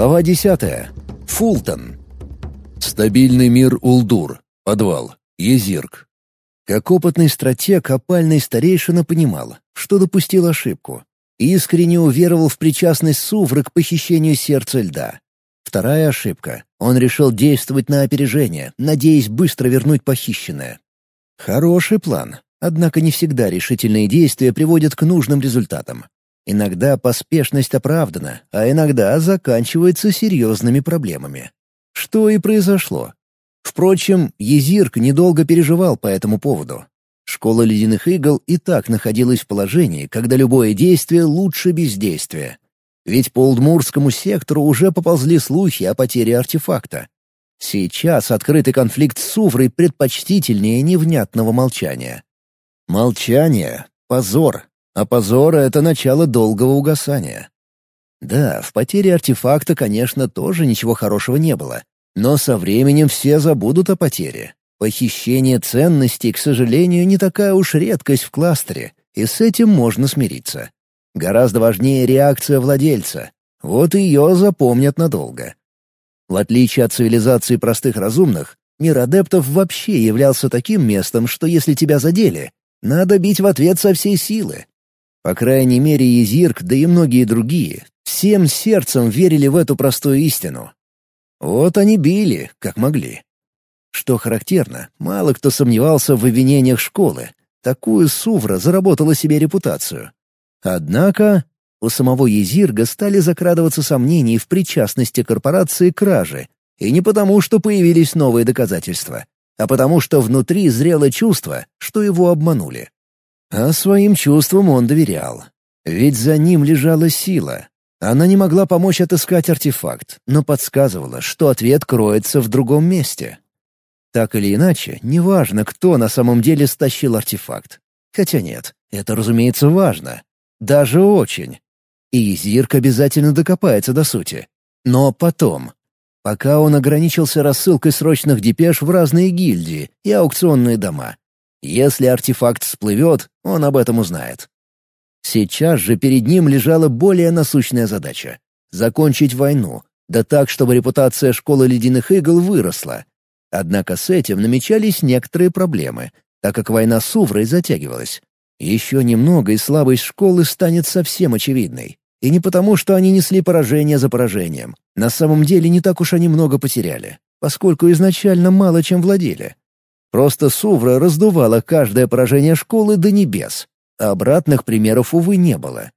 Глава 10. Фултон. Стабильный мир Улдур. Подвал. Езирк. Как опытный стратег, опальный старейшина понимал, что допустил ошибку. Искренне уверовал в причастность Сувры к похищению сердца льда. Вторая ошибка. Он решил действовать на опережение, надеясь быстро вернуть похищенное. Хороший план, однако не всегда решительные действия приводят к нужным результатам. Иногда поспешность оправдана, а иногда заканчивается серьезными проблемами. Что и произошло. Впрочем, Езирк недолго переживал по этому поводу. Школа ледяных игл и так находилась в положении, когда любое действие лучше бездействия. Ведь по Улдмурскому сектору уже поползли слухи о потере артефакта. Сейчас открытый конфликт с Суврой предпочтительнее невнятного молчания. Молчание — позор, а позор — это начало долгого угасания. Да, в потере артефакта, конечно, тоже ничего хорошего не было. Но со временем все забудут о потере. Похищение ценностей, к сожалению, не такая уж редкость в кластере, и с этим можно смириться. Гораздо важнее реакция владельца. Вот ее запомнят надолго. В отличие от цивилизации простых разумных, мир адептов вообще являлся таким местом, что если тебя задели, надо бить в ответ со всей силы. По крайней мере, Езирк, да и многие другие, всем сердцем верили в эту простую истину. Вот они били, как могли. Что характерно, мало кто сомневался в обвинениях школы. Такую Сувра заработала себе репутацию. Однако у самого Езирга стали закрадываться сомнения в причастности корпорации к краже, и не потому, что появились новые доказательства, а потому что внутри зрело чувство, что его обманули. А своим чувствам он доверял. Ведь за ним лежала сила, она не могла помочь отыскать артефакт, но подсказывала, что ответ кроется в другом месте. Так или иначе, неважно, кто на самом деле стащил артефакт. Хотя нет, это, разумеется, важно. Даже очень. И Зирк обязательно докопается до сути. Но потом. Пока он ограничился рассылкой срочных депеш в разные гильдии и аукционные дома. Если артефакт всплывет, он об этом узнает. Сейчас же перед ним лежала более насущная задача — закончить войну, да так, чтобы репутация школы ледяных игл выросла. Однако с этим намечались некоторые проблемы, так как война с Уврой затягивалась. Еще немного, и слабость школы станет совсем очевидной. И не потому, что они несли поражение за поражением. На самом деле не так уж они много потеряли, поскольку изначально мало чем владели. Просто Сувра раздувала каждое поражение школы до небес, обратных примеров, увы, не было.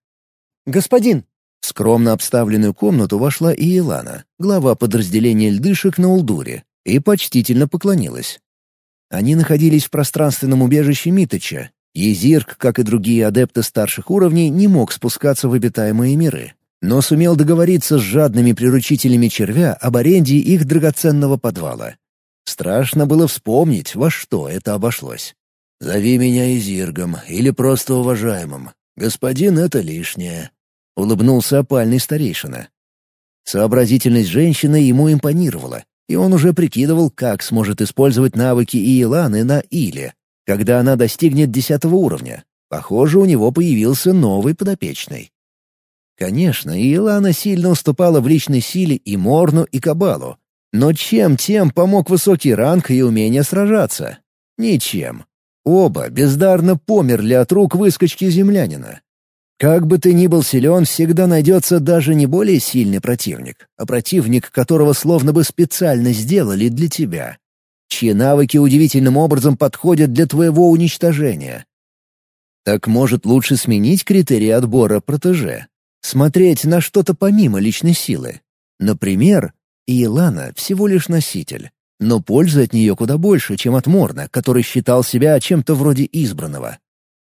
«Господин!» В скромно обставленную комнату вошла и Илана, глава подразделения льдышек на Улдуре, и почтительно поклонилась. Они находились в пространственном убежище Миточа. Езирк, как и другие адепты старших уровней, не мог спускаться в обитаемые миры, но сумел договориться с жадными приручителями червя об аренде их драгоценного подвала. Страшно было вспомнить, во что это обошлось. «Зови меня Изиргом или просто уважаемым. Господин — это лишнее», — улыбнулся опальный старейшина. Сообразительность женщины ему импонировала, и он уже прикидывал, как сможет использовать навыки Иеланы на Иле, когда она достигнет десятого уровня. Похоже, у него появился новый подопечный. Конечно, Иелана сильно уступала в личной силе и Морну, и Кабалу. Но чем тем помог высокий ранг и умение сражаться? Ничем. Оба бездарно померли от рук выскочки землянина. Как бы ты ни был силен, всегда найдется даже не более сильный противник, а противник, которого словно бы специально сделали для тебя, чьи навыки удивительным образом подходят для твоего уничтожения. Так может лучше сменить критерии отбора протеже? Смотреть на что-то помимо личной силы. Например, Иелана всего лишь носитель, но пользы от нее куда больше, чем от Морна, который считал себя чем-то вроде избранного.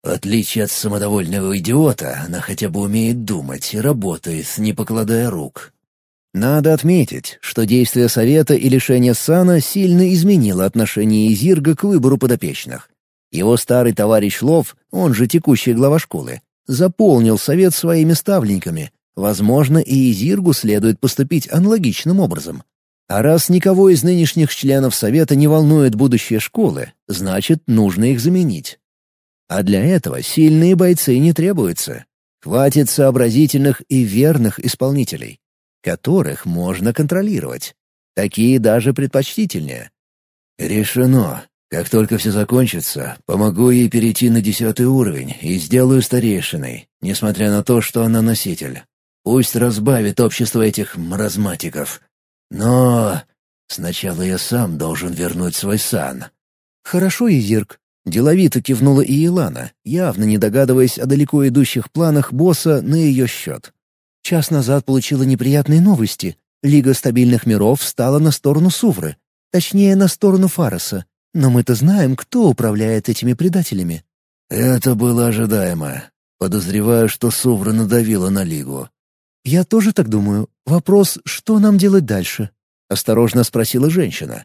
В отличие от самодовольного идиота, она хотя бы умеет думать и работает, не покладая рук. Надо отметить, что действие Совета и лишение сана сильно изменило отношение Изирга к выбору подопечных. Его старый товарищ Лов, он же текущий глава школы, заполнил Совет своими ставленниками. Возможно, и Изиргу следует поступить аналогичным образом. А раз никого из нынешних членов Совета не волнует будущее школы, значит, нужно их заменить. А для этого сильные бойцы не требуются. Хватит сообразительных и верных исполнителей. которых можно контролировать. Такие даже предпочтительнее. «Решено. Как только все закончится, помогу ей перейти на десятый уровень и сделаю старейшиной, несмотря на то, что она носитель. Пусть разбавит общество этих маразматиков. Но сначала я сам должен вернуть свой сан». «Хорошо, Изирк», — деловито кивнула и Илана, явно не догадываясь о далеко идущих планах босса на ее счет. «Час назад получила неприятные новости. Лига стабильных миров встала на сторону Сувры, точнее, на сторону Фароса. Но мы-то знаем, кто управляет этими предателями». «Это было ожидаемо. Подозреваю, что Сувра надавила на Лигу». «Я тоже так думаю. Вопрос, что нам делать дальше?» — осторожно спросила женщина.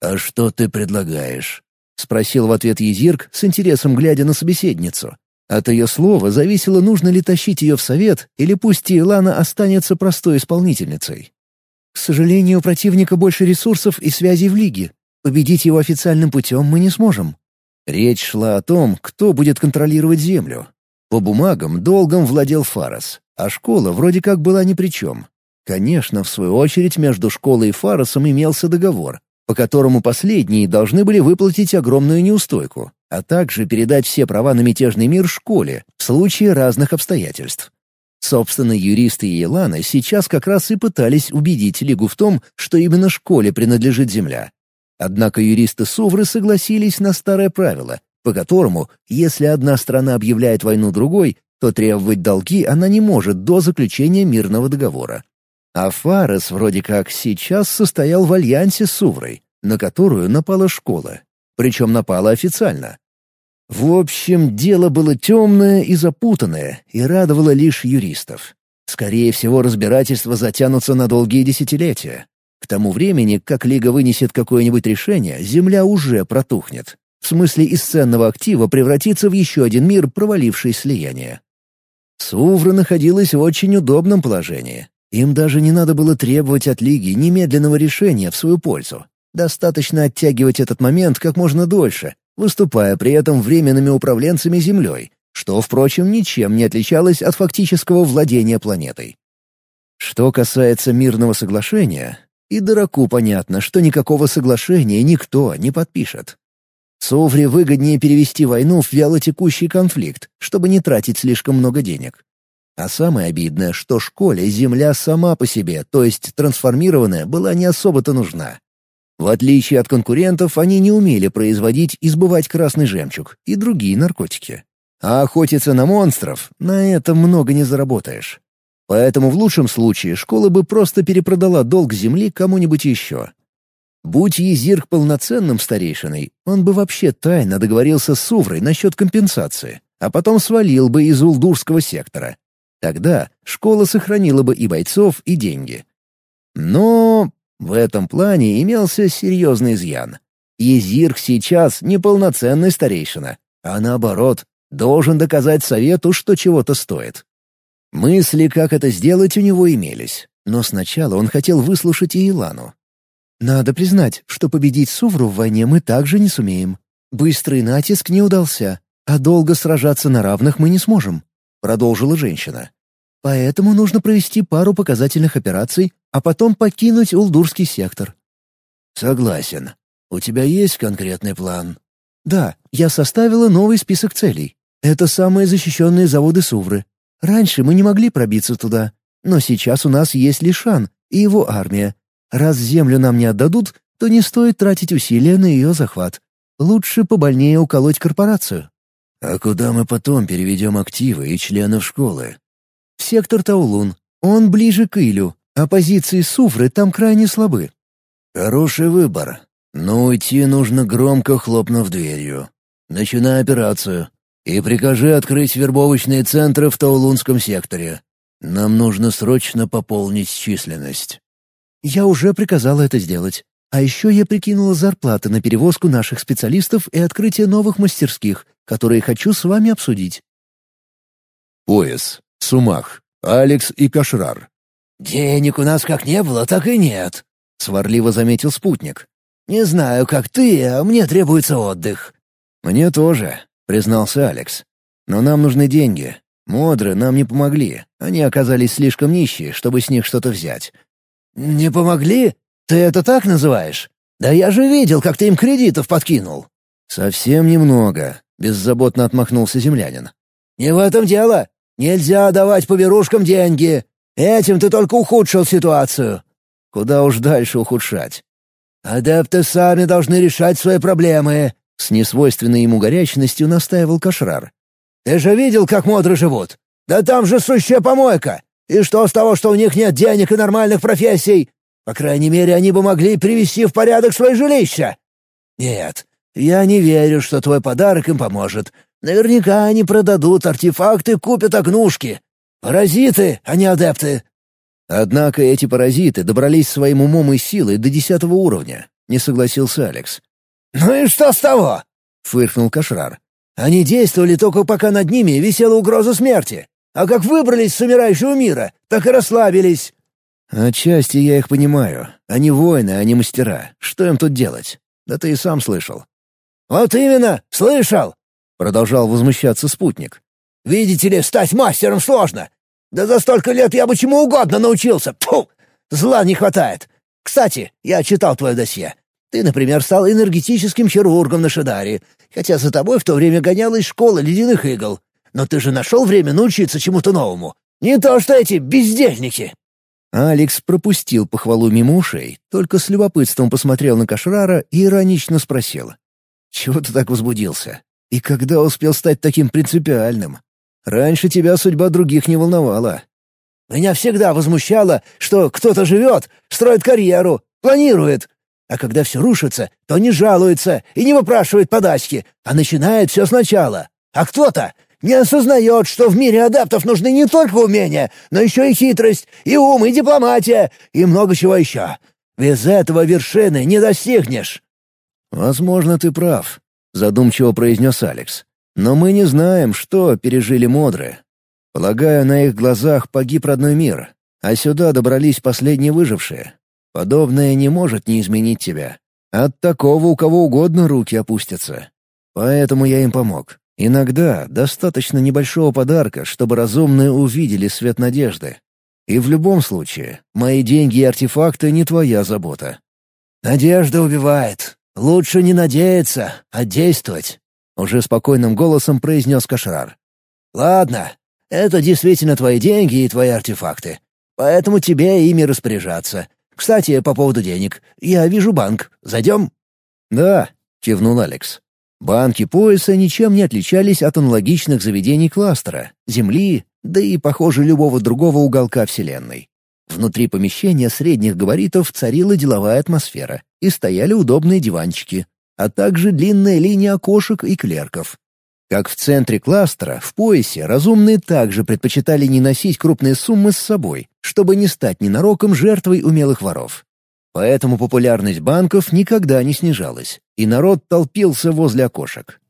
«А что ты предлагаешь?» — спросил в ответ Езирк, с интересом глядя на собеседницу. От ее слова зависело, нужно ли тащить ее в совет, или пусть Илана останется простой исполнительницей. «К сожалению, у противника больше ресурсов и связей в Лиге. Победить его официальным путем мы не сможем. Речь шла о том, кто будет контролировать землю. По бумагам долгом владел Фарос, а школа вроде как была ни при чем. Конечно, в свою очередь между школой и Фаросом имелся договор, по которому последние должны были выплатить огромную неустойку, а также передать все права на мятежный мир школе в случае разных обстоятельств. Собственно, юристы Елана сейчас как раз и пытались убедить Лигу в том, что именно школе принадлежит земля, Однако юристы Сувры согласились на старое правило, по которому, если одна страна объявляет войну другой, то требовать долги она не может до заключения мирного договора. А Фарес вроде как сейчас состоял в альянсе с Суврой, на которую напала школа. Причем напала официально. В общем, дело было темное и запутанное, и радовало лишь юристов. Скорее всего, разбирательства затянутся на долгие десятилетия. К тому времени, как Лига вынесет какое-нибудь решение, Земля уже протухнет. В смысле из ценного актива превратится в еще один мир, проваливший слияние. Сувра находилась в очень удобном положении. Им даже не надо было требовать от Лиги немедленного решения в свою пользу. Достаточно оттягивать этот момент как можно дольше, выступая при этом временными управленцами Землей, что, впрочем, ничем не отличалось от фактического владения планетой. Что касается мирного соглашения, и дураку понятно, что никакого соглашения никто не подпишет. Совре выгоднее перевести войну в вялотекущий конфликт, чтобы не тратить слишком много денег. А самое обидное, что школе земля сама по себе, то есть трансформированная, была не особо-то нужна. В отличие от конкурентов, они не умели производить и сбывать красный жемчуг и другие наркотики. А охотиться на монстров — на этом много не заработаешь. Поэтому в лучшем случае школа бы просто перепродала долг земли кому-нибудь еще. Будь Езирк полноценным старейшиной, он бы вообще тайно договорился с Суврой насчет компенсации, а потом свалил бы из Улдурского сектора. Тогда школа сохранила бы и бойцов, и деньги. Но в этом плане имелся серьезный изъян. Езирк сейчас не полноценный старейшина, а наоборот, должен доказать совету, что чего-то стоит. Мысли, как это сделать, у него имелись, но сначала он хотел выслушать и Илану. «Надо признать, что победить Сувру в войне мы также не сумеем. Быстрый натиск не удался, а долго сражаться на равных мы не сможем», — продолжила женщина. «Поэтому нужно провести пару показательных операций, а потом покинуть Улдурский сектор». «Согласен. У тебя есть конкретный план?» «Да, я составила новый список целей. Это самые защищенные заводы Сувры, Раньше мы не могли пробиться туда, но сейчас у нас есть Лишан и его армия. Раз землю нам не отдадут, то не стоит тратить усилия на ее захват. Лучше побольнее уколоть корпорацию». «А куда мы потом переведем активы и членов школы?» «В сектор Таулун. Он ближе к Илю, а позиции Суфры там крайне слабы». «Хороший выбор. Но уйти нужно громко хлопнув дверью. Начинай операцию. И прикажи открыть вербовочные центры в Таулунском секторе. Нам нужно срочно пополнить численность». «Я уже приказала это сделать. А еще я прикинула зарплаты на перевозку наших специалистов и открытие новых мастерских, которые хочу с вами обсудить». Пояс. Сумах. Алекс и Кашрар. «Денег у нас как не было, так и нет», — сварливо заметил спутник. «Не знаю, как ты, а мне требуется отдых». «Мне тоже», признался Алекс. «Но нам нужны деньги. Модры нам не помогли. Они оказались слишком нищие, чтобы с них что-то взять. «Не помогли? Ты это так называешь? Да я же видел, как ты им кредитов подкинул». «Совсем немного», — беззаботно отмахнулся землянин. «Не в этом дело. Нельзя давать поберушкам деньги. Этим ты только ухудшил ситуацию». «Куда уж дальше ухудшать?» «Адепты сами должны решать свои проблемы», — с несвойственной ему горячностью настаивал Кашрар. «Ты же видел, как модры живут? Да там же сущая помойка! И что с того, что у них нет денег и нормальных профессий? По крайней мере, они бы могли привести в порядок свои жилища. Нет, я не верю, что твой подарок им поможет. Наверняка они продадут артефакты, купят огнушки. Паразиты, а не адепты. Однако эти паразиты добрались своим умом и силой до десятого уровня, не согласился Алекс. «Ну и что с того?» — фыркнул Кашрар. «Они действовали только пока над ними висела угроза смерти. А как выбрались с умирающего мира, так и расслабились». «Отчасти я их понимаю. Они воины, а не мастера. Что им тут делать? Да ты и сам слышал». «Вот именно, слышал!» — продолжал возмущаться спутник. «Видите ли, стать мастером сложно. Да за столько лет я бы чему угодно научился. Фу! Зла не хватает. Кстати, я читал твое досье. Ты, например, стал энергетическим хирургом на Шидаре, хотя за тобой в то время гонялась школа ледяных игл. Но ты же нашел время научиться чему-то новому. Не то что эти бездельники!» Алекс пропустил похвалу мимо ушей, только с любопытством посмотрел на Кашрара и иронично спросил. «Чего ты так возбудился? И когда успел стать таким принципиальным? Раньше тебя судьба других не волновала». «Меня всегда возмущало, что кто-то живет, строит карьеру, планирует, а когда все рушится, то не жалуется и не выпрашивает подачки, а начинает все сначала. А кто-то не осознает, что в мире адаптов нужны не только умения, но еще и хитрость, и ум, и дипломатия, и много чего еще. Без этого вершины не достигнешь». «Возможно, ты прав», — задумчиво произнес Алекс. «Но мы не знаем, что пережили модры. Полагаю, на их глазах погиб родной мир, а сюда добрались последние выжившие. Подобное не может не изменить тебя. От такого у кого угодно руки опустятся. Поэтому я им помог. Иногда достаточно небольшого подарка, чтобы разумные увидели свет надежды. И в любом случае, мои деньги и артефакты не твоя забота. «Надежда убивает. Лучше не надеяться, а действовать», — уже спокойным голосом произнес Кашрар. «Ладно, это действительно твои деньги и твои артефакты. Поэтому тебе ими распоряжаться. Кстати, по поводу денег. Я вижу банк. Зайдем?» «Да», — кивнул Алекс. Банки пояса ничем не отличались от аналогичных заведений кластера, Земли, да и, похоже, любого другого уголка Вселенной. Внутри помещения средних габаритов царила деловая атмосфера, и стояли удобные диванчики, а также длинная линия окошек и клерков. Как в центре кластера, в поясе, разумные также предпочитали не носить крупные суммы с собой, чтобы не стать ненароком жертвой умелых воров. Поэтому популярность банков никогда не снижалась, и народ толпился возле окошек.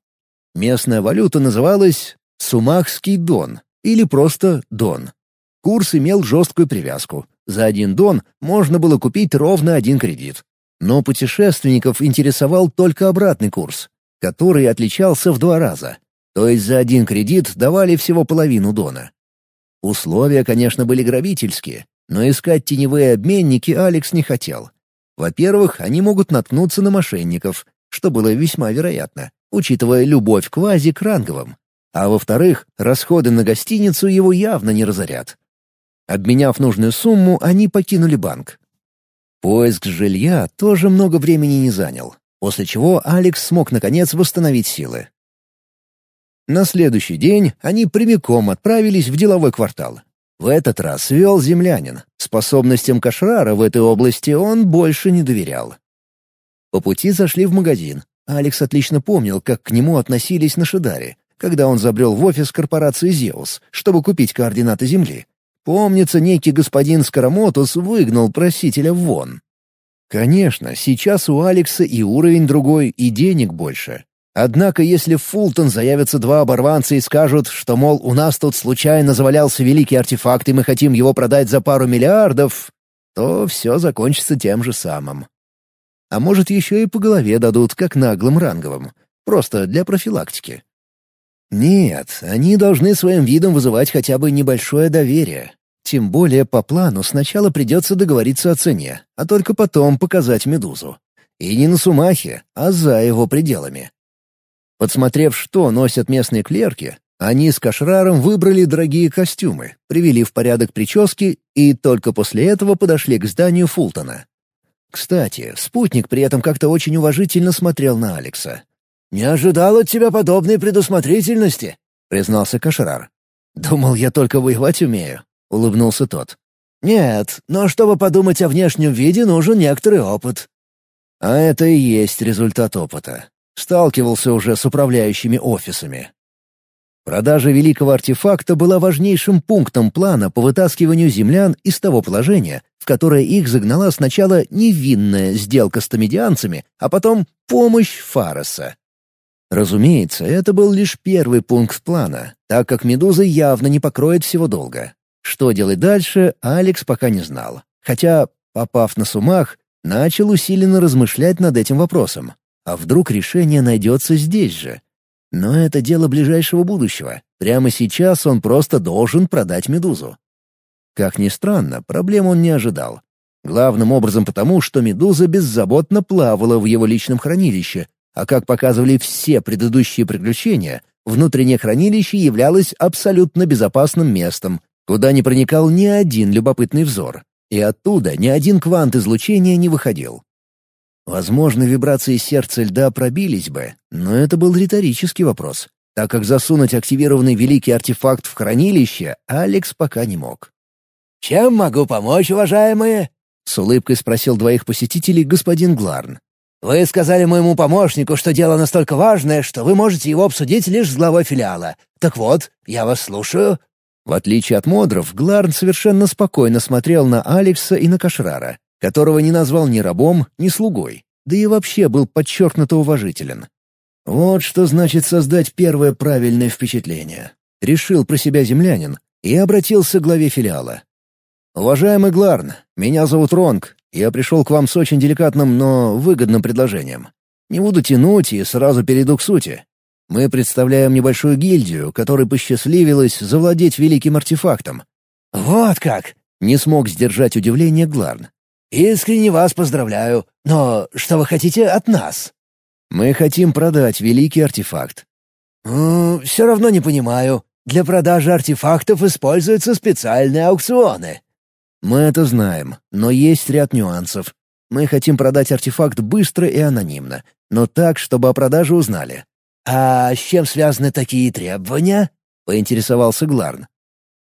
Местная валюта называлась «Сумахский дон» или просто «дон». Курс имел жесткую привязку. За один дон можно было купить ровно один кредит. Но путешественников интересовал только обратный курс, который отличался в два раза. То есть за один кредит давали всего половину дона. Условия, конечно, были грабительские, но искать теневые обменники Алекс не хотел. Во-первых, они могут наткнуться на мошенников, что было весьма вероятно, учитывая любовь Квази к ранговым. А во-вторых, расходы на гостиницу его явно не разорят. Обменяв нужную сумму, они покинули банк. Поиск жилья тоже много времени не занял, после чего Алекс смог наконец восстановить силы. На следующий день они прямиком отправились в деловой квартал. В этот раз вел землянин. Способностям Кашрара в этой области он больше не доверял. По пути зашли в магазин. Алекс отлично помнил, как к нему относились на Шидаре, когда он забрел в офис корпорации «Зеус», чтобы купить координаты Земли. Помнится, некий господин Скоромотус выгнал просителя вон. Конечно, сейчас у Алекса и уровень другой, и денег больше. Однако если в Фултон заявятся два оборванца и скажут, что, мол, у нас тут случайно завалялся великий артефакт и мы хотим его продать за пару миллиардов, то все закончится тем же самым. А может, еще и по голове дадут, как наглым ранговым. Просто для профилактики. Нет, они должны своим видом вызывать хотя бы небольшое доверие. Тем более по плану сначала придется договориться о цене, а только потом показать медузу. И не на Сумахе, а за его пределами. Подсмотрев, что носят местные клерки, они с Кашраром выбрали дорогие костюмы, привели в порядок прически и только после этого подошли к зданию Фултона. Кстати, спутник при этом как-то очень уважительно смотрел на Алекса. «Не ожидал от тебя подобной предусмотрительности», — признался Кашрар. «Думал, я только воевать умею», — улыбнулся тот. «Нет, но чтобы подумать о внешнем виде, нужен некоторый опыт». А это и есть результат опыта. Сталкивался уже с управляющими офисами. Продажа великого артефакта была важнейшим пунктом плана по вытаскиванию землян из того положения, в которое их загнала сначала невинная сделка с томедианцами, а потом помощь Фароса. Разумеется, это был лишь первый пункт плана, так как «Медуза» явно не покроет всего долга. Что делать дальше, Алекс пока не знал. Хотя, попав на сумах, начал усиленно размышлять над этим вопросом. А вдруг решение найдется здесь же? Но это дело ближайшего будущего. Прямо сейчас он просто должен продать «Медузу». Как ни странно, проблем он не ожидал. Главным образом потому, что «Медуза» беззаботно плавала в его личном хранилище, а как показывали все предыдущие приключения, внутреннее хранилище являлось абсолютно безопасным местом, куда не проникал ни один любопытный взор, и оттуда ни один квант излучения не выходил. Возможно, вибрации сердца льда пробились бы, но это был риторический вопрос, так как засунуть активированный великий артефакт в хранилище Алекс пока не мог. «Чем могу помочь, уважаемые?» — с улыбкой спросил двоих посетителей господин Гларн. «Вы сказали моему помощнику, что дело настолько важное, что вы можете его обсудить лишь с главой филиала. Так вот, я вас слушаю». В отличие от Модров, Гларн совершенно спокойно смотрел на Алекса и на Кашрара которого не назвал ни рабом, ни слугой, да и вообще был подчеркнуто уважителен. Вот что значит создать первое правильное впечатление. Решил про себя землянин и обратился к главе филиала. «Уважаемый Гларн, меня зовут Ронг. Я пришел к вам с очень деликатным, но выгодным предложением. Не буду тянуть и сразу перейду к сути. Мы представляем небольшую гильдию, которой посчастливилось завладеть великим артефактом». «Вот как!» — не смог сдержать удивление Гларн. «Искренне вас поздравляю. Но что вы хотите от нас?» «Мы хотим продать великий артефакт». «Все равно не понимаю. Для продажи артефактов используются специальные аукционы». «Мы это знаем, но есть ряд нюансов. Мы хотим продать артефакт быстро и анонимно, но так, чтобы о продаже узнали». «А с чем связаны такие требования?» — поинтересовался Гларн.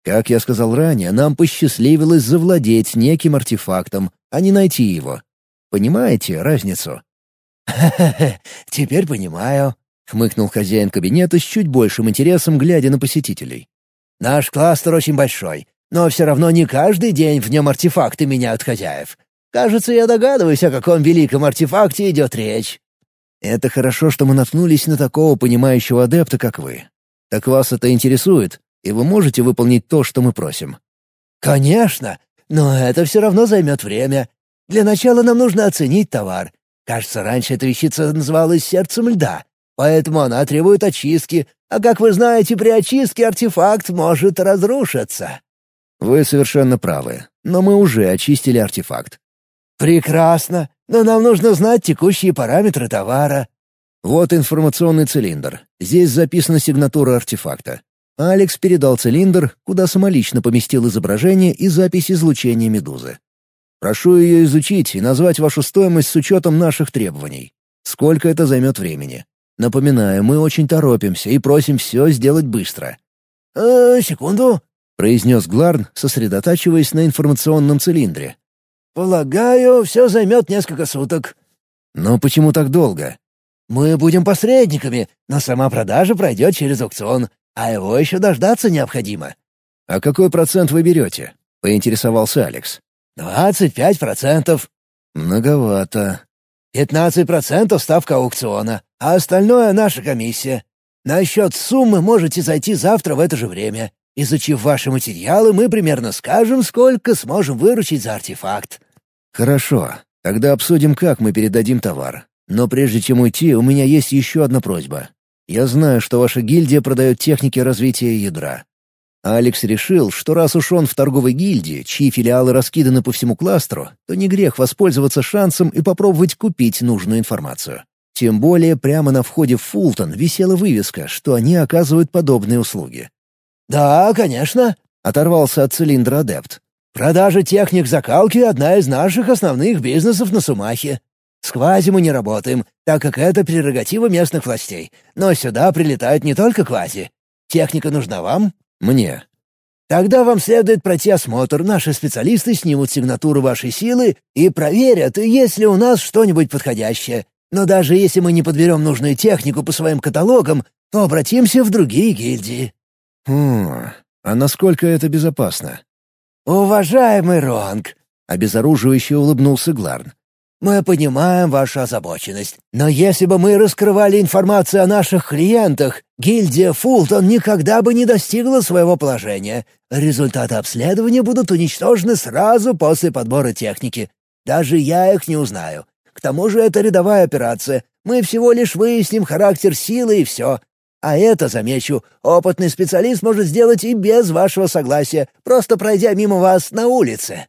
Как я сказал ранее, нам посчастливилось завладеть неким артефактом, а не найти его. Понимаете разницу? «Ха-ха-ха, теперь понимаю», — хмыкнул хозяин кабинета с чуть большим интересом, глядя на посетителей. «Наш кластер очень большой, но все равно не каждый день в нем артефакты меняют хозяев. Кажется, я догадываюсь, о каком великом артефакте идет речь». «Это хорошо, что мы наткнулись на такого понимающего адепта, как вы. Так вас это интересует, и вы можете выполнить то, что мы просим?» «Конечно, но это все равно займет время. Для начала нам нужно оценить товар. Кажется, раньше эта вещица называлась сердцем льда, поэтому она требует очистки, а как вы знаете, при очистке артефакт может разрушиться». «Вы совершенно правы, но мы уже очистили артефакт». «Прекрасно, но нам нужно знать текущие параметры товара». «Вот информационный цилиндр. Здесь записана сигнатура артефакта. Алекс передал цилиндр, куда самолично поместил изображение и запись излучения медузы. «Прошу ее изучить и назвать вашу стоимость с учетом наших требований. Сколько это займет времени? Напоминаю, мы очень торопимся и просим все сделать быстро». «Э, секунду», — произнес Гларн, сосредотачиваясь на информационном цилиндре. «Полагаю, все займет несколько суток». «Но почему так долго?» «Мы будем посредниками, но сама продажа пройдет через аукцион. А его еще дождаться необходимо». «А какой процент вы берете?» — поинтересовался Алекс. «Двадцать пять процентов». «Многовато». «Пятнадцать процентов ставка аукциона, а остальное — наша комиссия. Насчет суммы можете зайти завтра в это же время. Изучив ваши материалы, мы примерно скажем, сколько сможем выручить за артефакт». «Хорошо. Тогда обсудим, как мы передадим товар. Но прежде чем уйти, у меня есть еще одна просьба. Я знаю, что ваша гильдия продает техники развития ядра. Алекс решил, что раз уж он в торговой гильдии, чьи филиалы раскиданы по всему кластеру, то не грех воспользоваться шансом и попробовать купить нужную информацию. Тем более прямо на входе в Фултон висела вывеска, что они оказывают подобные услуги. «Да, конечно», — оторвался от цилиндра адепт. «Продажа техник закалки — одна из наших основных бизнесов на Сумахе. С квази мы не работаем, так как это прерогатива местных властей. Но сюда прилетают не только квази. Техника нужна вам?» «Мне». «Тогда вам следует пройти осмотр. Наши специалисты снимут сигнатуру вашей силы и проверят, есть ли у нас что-нибудь подходящее. Но даже если мы не подберем нужную технику по своим каталогам, то обратимся в другие гильдии». «Хм... А насколько это безопасно?» «Уважаемый Ронг», — обезоруживающе улыбнулся Гларн, мы понимаем вашу озабоченность, но если бы мы раскрывали информацию о наших клиентах, гильдия Фултон никогда бы не достигла своего положения. Результаты обследования будут уничтожены сразу после подбора техники. Даже я их не узнаю. К тому же это рядовая операция. Мы всего лишь выясним характер силы и все. А это, замечу, опытный специалист может сделать и без вашего согласия, просто пройдя мимо вас на улице».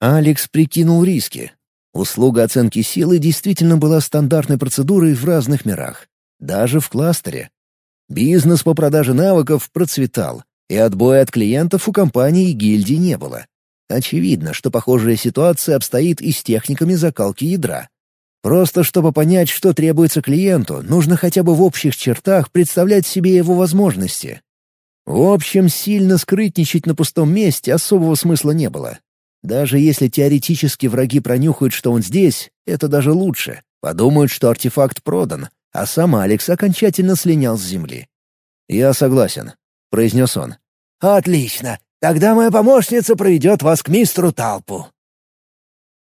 Алекс прикинул риски. Услуга оценки силы действительно была стандартной процедурой в разных мирах, даже в кластере. Бизнес по продаже навыков процветал, и отбоя от клиентов у компании и гильдии не было. Очевидно, что похожая ситуация обстоит и с техниками закалки ядра. Просто чтобы понять, что требуется клиенту, нужно хотя бы в общих чертах представлять себе его возможности. В общем, сильно скрытничать на пустом месте особого смысла не было. Даже если теоретически враги пронюхают, что он здесь, это даже лучше. Подумают, что артефакт продан, а сам Алекс окончательно слинял с земли. «Я согласен», — произнес он. «Отлично. Тогда моя помощница проведет вас к мистеру Талпу».